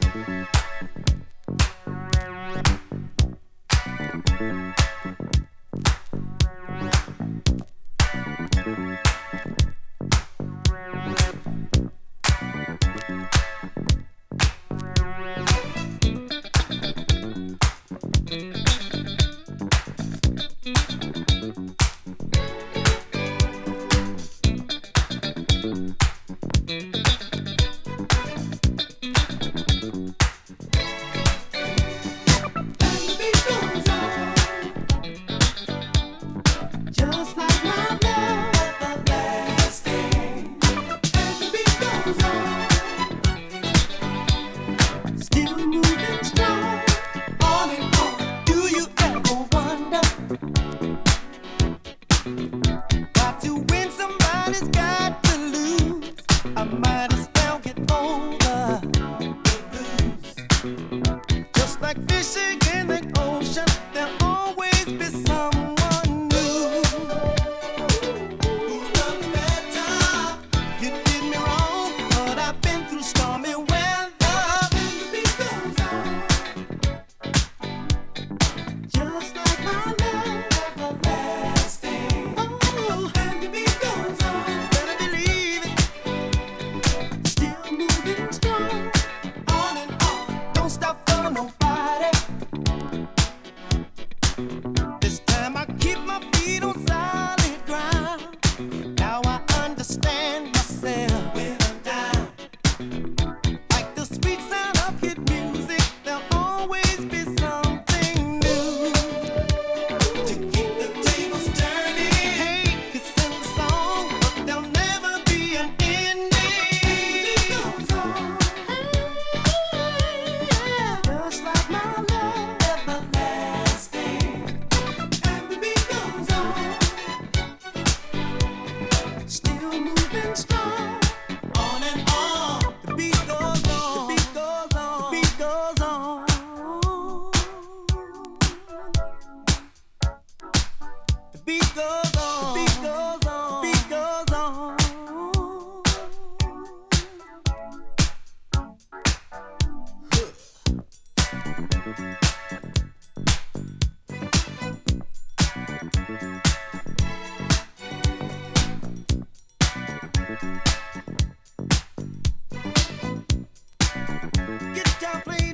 Música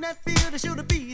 Mm-hmm.